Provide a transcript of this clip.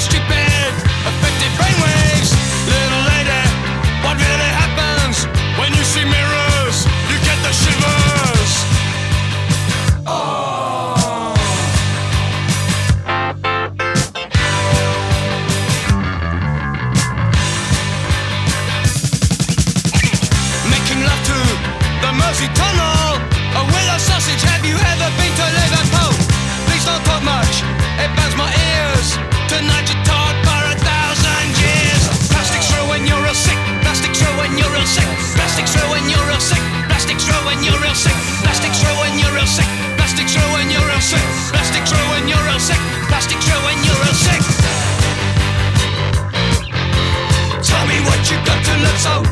stupid, affected brainwaves. Little lady, what really happens when you see mirrors? You get the shivers. Oh. Making love to the Mersey Tunnel. so